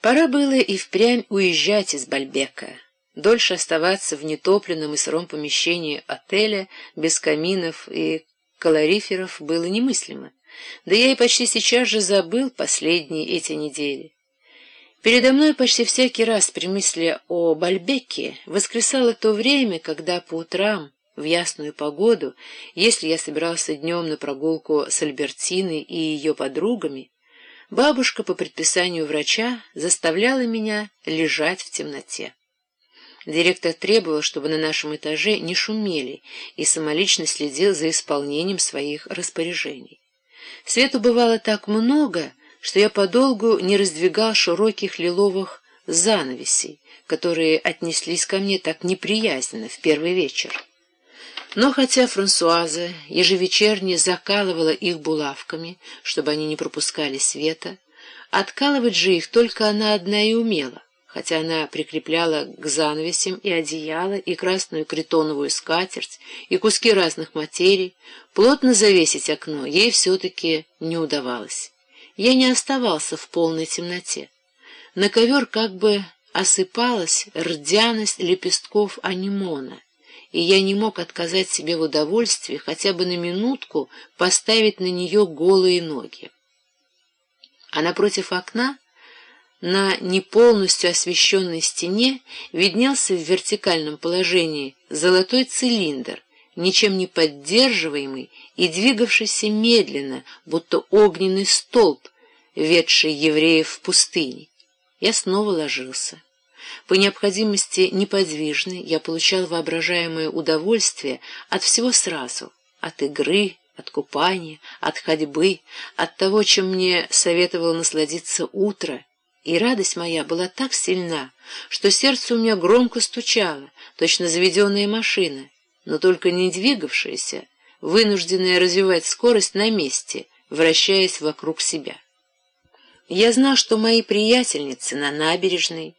Пора было и впрямь уезжать из Бальбека. Дольше оставаться в нетопленном и сыром помещении отеля без каминов и калориферов было немыслимо. Да я и почти сейчас же забыл последние эти недели. Передо мной почти всякий раз при мысли о Бальбеке воскресало то время, когда по утрам, в ясную погоду, если я собирался днем на прогулку с Альбертиной и ее подругами, бабушка по предписанию врача заставляла меня лежать в темноте. Директор требовал, чтобы на нашем этаже не шумели, и самолично следил за исполнением своих распоряжений. Свету бывало так много, что я подолгу не раздвигал широких лиловых занавесей, которые отнеслись ко мне так неприязненно в первый вечер. Но хотя Франсуаза ежевечерне закалывала их булавками, чтобы они не пропускали света, откалывать же их только она одна и умела, хотя она прикрепляла к занавесям и одеяло, и красную критоновую скатерть, и куски разных материй, плотно завесить окно ей все-таки не удавалось. Я не оставался в полной темноте. На ковер как бы осыпалась рдяность лепестков анимона, и я не мог отказать себе в удовольствии хотя бы на минутку поставить на нее голые ноги. А напротив окна, на не полностью освещенной стене, виднелся в вертикальном положении золотой цилиндр, ничем не поддерживаемый и двигавшийся медленно, будто огненный столб, ведший евреев в пустыне. Я снова ложился. По необходимости неподвижный я получал воображаемое удовольствие от всего сразу, от игры, от купания, от ходьбы, от того, чем мне советовало насладиться утро, и радость моя была так сильна, что сердце у меня громко стучало, точно заведенная машина, но только не двигавшаяся, вынужденная развивать скорость на месте, вращаясь вокруг себя. Я знал, что мои приятельницы на набережной,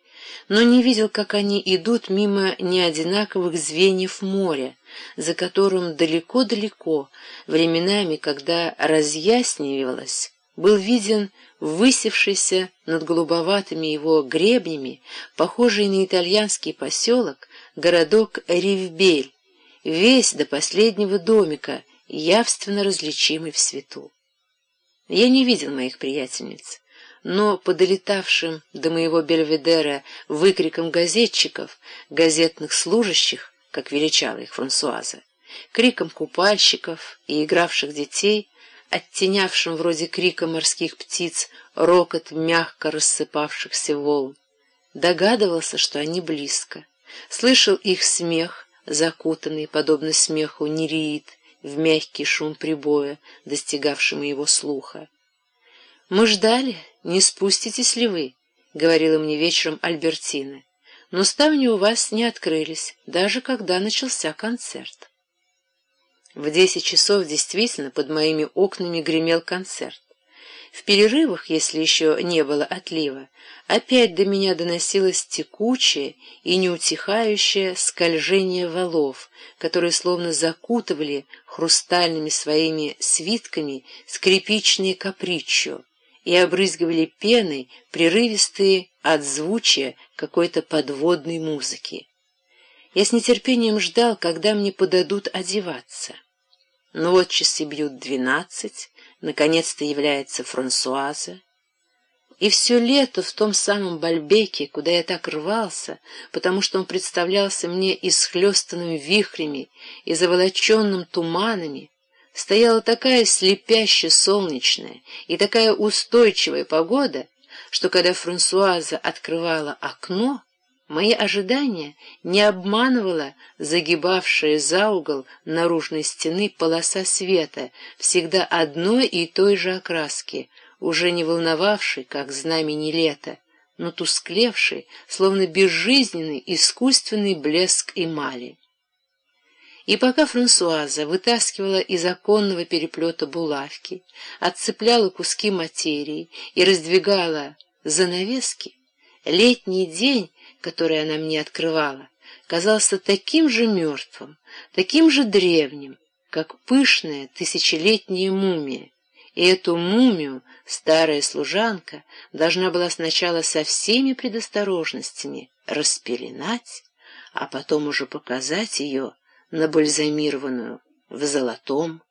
но не видел, как они идут мимо неодинаковых звеньев моря, за которым далеко-далеко, временами, когда разъяснивалось, был виден высевшийся над голубоватыми его гребнями, похожий на итальянский поселок, городок Ривбель, весь до последнего домика, явственно различимый в свету. Я не видел моих приятельниц но по долетавшим до моего бельведера выкрикам газетчиков, газетных служащих, как величала их Франсуаза, криком купальщиков и игравших детей, оттенявшим вроде крика морских птиц рокот мягко рассыпавшихся волн, догадывался, что они близко, слышал их смех, закутанный, подобно смеху нереид, в мягкий шум прибоя, достигавший моего слуха. Мы ждали, не спуститесь ли вы, — говорила мне вечером Альбертина, — но ставни у вас не открылись, даже когда начался концерт. В десять часов действительно под моими окнами гремел концерт. В перерывах, если еще не было отлива, опять до меня доносилось текучее и неутихающее скольжение валов, которые словно закутывали хрустальными своими свитками скрипичные капричо, и обрызгивали пеной прерывистые отзвучия какой-то подводной музыки. Я с нетерпением ждал, когда мне подадут одеваться. Но вот часы бьют двенадцать, наконец-то является Франсуаза. И все лето в том самом Бальбеке, куда я так рвался, потому что он представлялся мне исхлестанным вихрями и заволоченным туманами, стояла такая слепяще солнечная и такая устойчивая погода, что когда Франсуаза открывала окно, мои ожидания не обманывала загибавшая за угол наружной стены полоса света, всегда одной и той же окраски, уже не волновавшей, как знамени лета, но тусклевший, словно безжизненный искусственный блеск эмали. И пока Франсуаза вытаскивала из оконного переплета булавки, отцепляла куски материи и раздвигала занавески, летний день, который она мне открывала, казался таким же мертвым, таким же древним, как пышная тысячелетняя мумия, и эту мумию старая служанка должна была сначала со всеми предосторожностями распеленать, а потом уже показать ее набальзамированную в золотом